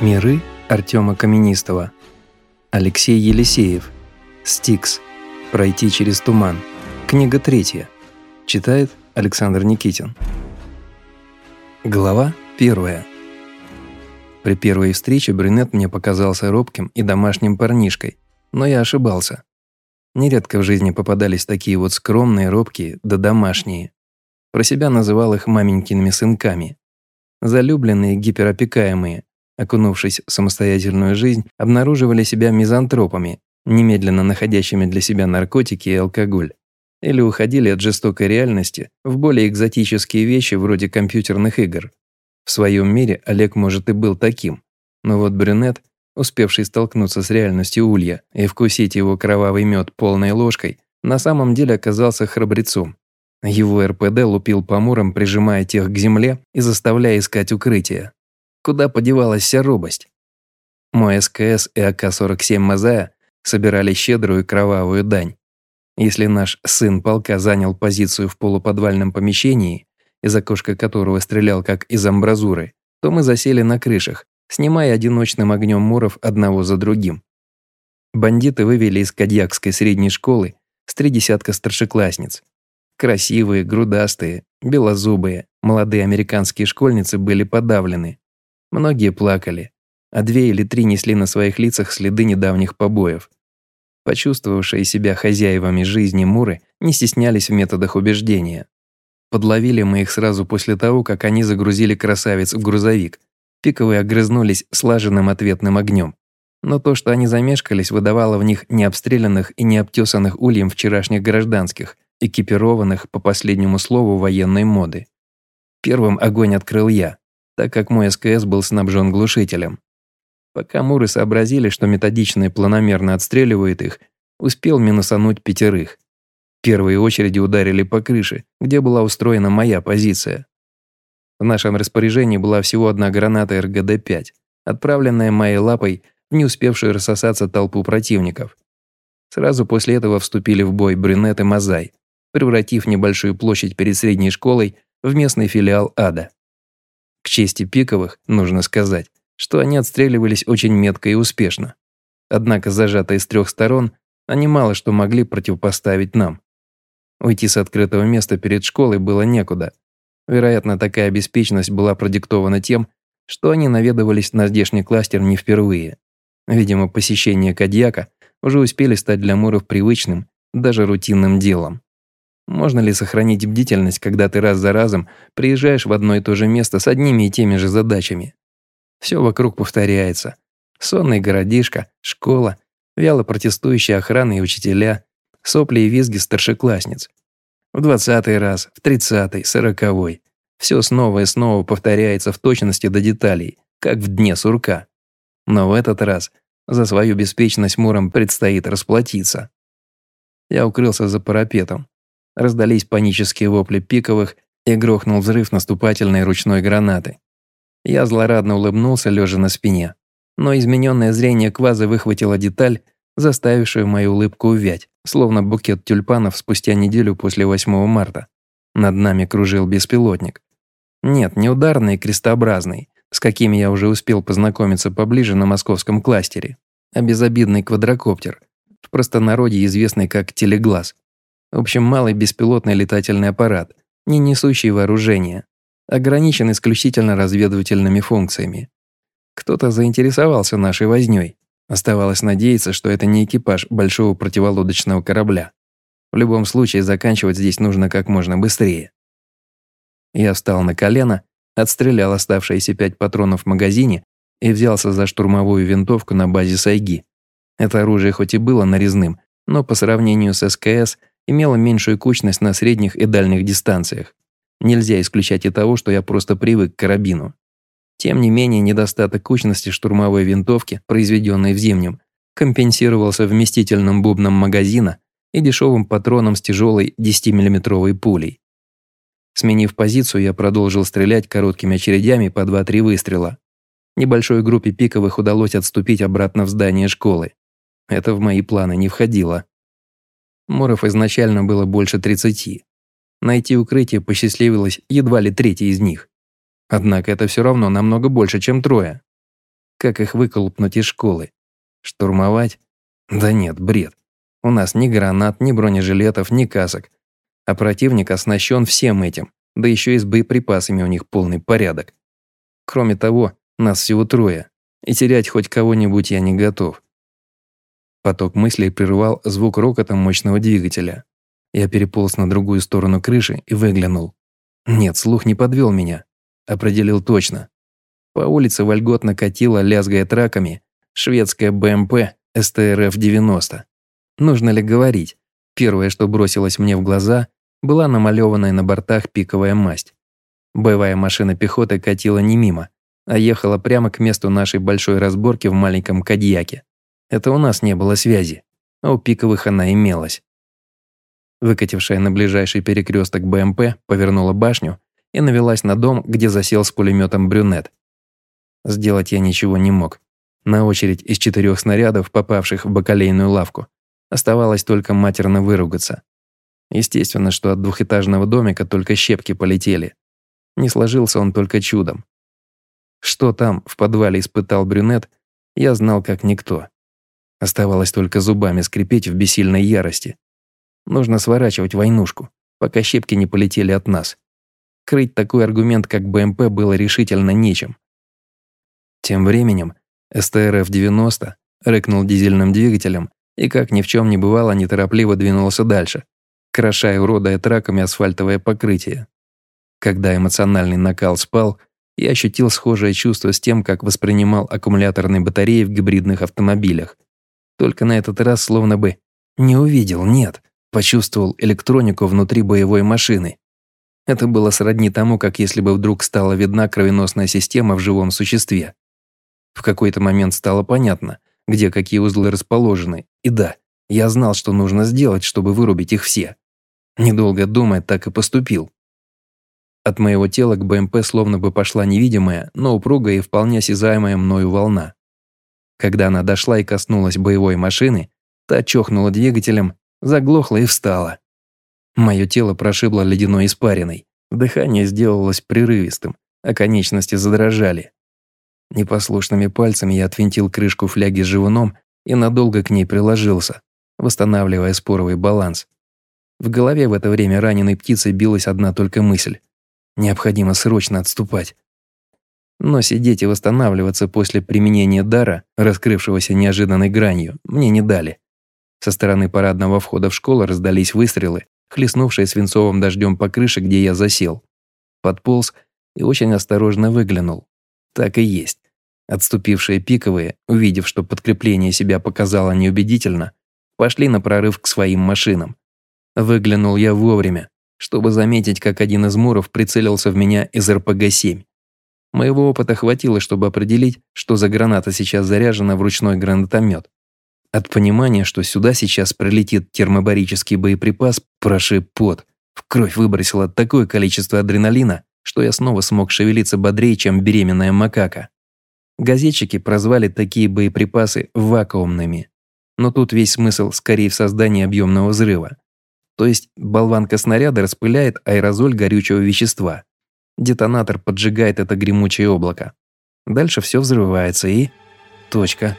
Миры Артема Каменистого. Алексей Елисеев. Стикс. Пройти через туман. Книга третья. Читает Александр Никитин. Глава первая. При первой встрече брюнет мне показался робким и домашним парнишкой, но я ошибался. Нередко в жизни попадались такие вот скромные, робкие, да домашние. Про себя называл их маменькиными сынками. Залюбленные, гиперопекаемые, окунувшись в самостоятельную жизнь, обнаруживали себя мизантропами, немедленно находящими для себя наркотики и алкоголь. Или уходили от жестокой реальности в более экзотические вещи вроде компьютерных игр. В своем мире Олег, может, и был таким. Но вот брюнет, успевший столкнуться с реальностью улья и вкусить его кровавый мед полной ложкой, на самом деле оказался храбрецом. Его РПД лупил по мурам, прижимая тех к земле и заставляя искать укрытие. Куда подевалась вся робость? Мой СКС и АК-47 Мазая собирали щедрую кровавую дань. Если наш сын полка занял позицию в полуподвальном помещении, из окошка которого стрелял как из амбразуры, то мы засели на крышах, снимая одиночным огнем муров одного за другим. Бандиты вывели из Кадьякской средней школы с три десятка старшеклассниц. Красивые, грудастые, белозубые, молодые американские школьницы были подавлены, Многие плакали, а две или три несли на своих лицах следы недавних побоев. Почувствовавшие себя хозяевами жизни Муры не стеснялись в методах убеждения. Подловили мы их сразу после того, как они загрузили красавец в грузовик. Пиковые огрызнулись слаженным ответным огнем. Но то, что они замешкались, выдавало в них необстрелянных и необтесанных ульем вчерашних гражданских, экипированных по последнему слову военной моды. Первым огонь открыл я, так как мой СКС был снабжен глушителем. Пока муры сообразили, что методично и планомерно отстреливает их, успел минусануть пятерых. Первые очереди ударили по крыше, где была устроена моя позиция. В нашем распоряжении была всего одна граната РГД-5, отправленная моей лапой в не успевшую рассосаться толпу противников. Сразу после этого вступили в бой Брюнет и Мазай, превратив небольшую площадь перед средней школой в местный филиал ада. К чести пиковых, нужно сказать, что они отстреливались очень метко и успешно. Однако, зажатые с трех сторон, они мало что могли противопоставить нам. Уйти с открытого места перед школой было некуда. Вероятно, такая беспечность была продиктована тем, что они наведывались на здешний кластер не впервые. Видимо, посещение Кадьяка уже успели стать для Муров привычным, даже рутинным делом. Можно ли сохранить бдительность, когда ты раз за разом приезжаешь в одно и то же место с одними и теми же задачами? Все вокруг повторяется. Сонный городишко, школа, вяло протестующие охраны и учителя, сопли и визги старшеклассниц. В двадцатый раз, в тридцатый, сороковой. Все снова и снова повторяется в точности до деталей, как в дне сурка. Но в этот раз за свою беспечность Муром предстоит расплатиться. Я укрылся за парапетом, Раздались панические вопли пиковых и грохнул взрыв наступательной ручной гранаты. Я злорадно улыбнулся, лежа на спине. Но измененное зрение квазы выхватило деталь, заставившую мою улыбку увять, словно букет тюльпанов спустя неделю после 8 марта. Над нами кружил беспилотник. Нет, не ударный крестообразный, с какими я уже успел познакомиться поближе на московском кластере, а безобидный квадрокоптер, в простонародье известный как телеглаз. В общем, малый беспилотный летательный аппарат, не несущий вооружения, ограничен исключительно разведывательными функциями. Кто-то заинтересовался нашей вознёй. Оставалось надеяться, что это не экипаж большого противолодочного корабля. В любом случае, заканчивать здесь нужно как можно быстрее. Я встал на колено, отстрелял оставшиеся пять патронов в магазине и взялся за штурмовую винтовку на базе Сайги. Это оружие хоть и было нарезным, но по сравнению с СКС имела меньшую кучность на средних и дальних дистанциях. Нельзя исключать и того, что я просто привык к карабину. Тем не менее, недостаток кучности штурмовой винтовки, произведенной в зимнем, компенсировался вместительным бубном магазина и дешевым патроном с тяжелой 10-миллиметровой пулей. Сменив позицию, я продолжил стрелять короткими очередями по 2-3 выстрела. Небольшой группе пиковых удалось отступить обратно в здание школы. Это в мои планы не входило. Моров изначально было больше 30. Найти укрытие посчастливилось едва ли третий из них. Однако это все равно намного больше, чем трое. Как их выколупнуть из школы? Штурмовать? Да нет, бред. У нас ни гранат, ни бронежилетов, ни касок. А противник оснащен всем этим, да еще и с боеприпасами у них полный порядок. Кроме того, нас всего трое, и терять хоть кого-нибудь я не готов. Поток мыслей прервал звук рокота мощного двигателя. Я переполз на другую сторону крыши и выглянул. Нет, слух не подвел меня. Определил точно. По улице вольготно катила, лязгая траками, шведская БМП СТРФ-90. Нужно ли говорить? Первое, что бросилось мне в глаза, была намалеванная на бортах пиковая масть. Боевая машина пехоты катила не мимо, а ехала прямо к месту нашей большой разборки в маленьком Кадьяке. Это у нас не было связи, а у пиковых она имелась. Выкатившая на ближайший перекресток БМП повернула башню и навелась на дом, где засел с пулеметом брюнет. Сделать я ничего не мог. На очередь из четырех снарядов, попавших в бакалейную лавку, оставалось только матерно выругаться. Естественно, что от двухэтажного домика только щепки полетели. Не сложился он только чудом. Что там в подвале испытал брюнет, я знал как никто. Оставалось только зубами скрипеть в бессильной ярости. Нужно сворачивать войнушку, пока щепки не полетели от нас. Крыть такой аргумент, как БМП, было решительно нечем. Тем временем СТРФ-90 рыкнул дизельным двигателем и, как ни в чем не бывало, неторопливо двинулся дальше, крошая уродая траками асфальтовое покрытие. Когда эмоциональный накал спал, я ощутил схожее чувство с тем, как воспринимал аккумуляторные батареи в гибридных автомобилях. Только на этот раз словно бы не увидел, нет, почувствовал электронику внутри боевой машины. Это было сродни тому, как если бы вдруг стала видна кровеносная система в живом существе. В какой-то момент стало понятно, где какие узлы расположены, и да, я знал, что нужно сделать, чтобы вырубить их все. Недолго думая, так и поступил. От моего тела к БМП словно бы пошла невидимая, но упругая и вполне осязаемая мною волна. Когда она дошла и коснулась боевой машины, та чохнула двигателем, заглохла и встала. Мое тело прошибло ледяной испариной, дыхание сделалось прерывистым, а конечности задрожали. Непослушными пальцами я отвинтил крышку фляги с живуном и надолго к ней приложился, восстанавливая споровый баланс. В голове в это время раненой птицей билась одна только мысль. Необходимо срочно отступать. Но сидеть и восстанавливаться после применения дара, раскрывшегося неожиданной гранью, мне не дали. Со стороны парадного входа в школу раздались выстрелы, хлестнувшие свинцовым дождем по крыше, где я засел. Подполз и очень осторожно выглянул. Так и есть. Отступившие пиковые, увидев, что подкрепление себя показало неубедительно, пошли на прорыв к своим машинам. Выглянул я вовремя, чтобы заметить, как один из муров прицелился в меня из РПГ-7. Моего опыта хватило, чтобы определить, что за граната сейчас заряжена в ручной гранатомет. От понимания, что сюда сейчас прилетит термобарический боеприпас, прошиб пот. В кровь выбросило такое количество адреналина, что я снова смог шевелиться бодрее, чем беременная макака. Газетчики прозвали такие боеприпасы вакуумными. Но тут весь смысл скорее в создании объемного взрыва. То есть болванка снаряда распыляет аэрозоль горючего вещества. Детонатор поджигает это гремучее облако. Дальше все взрывается и... Точка.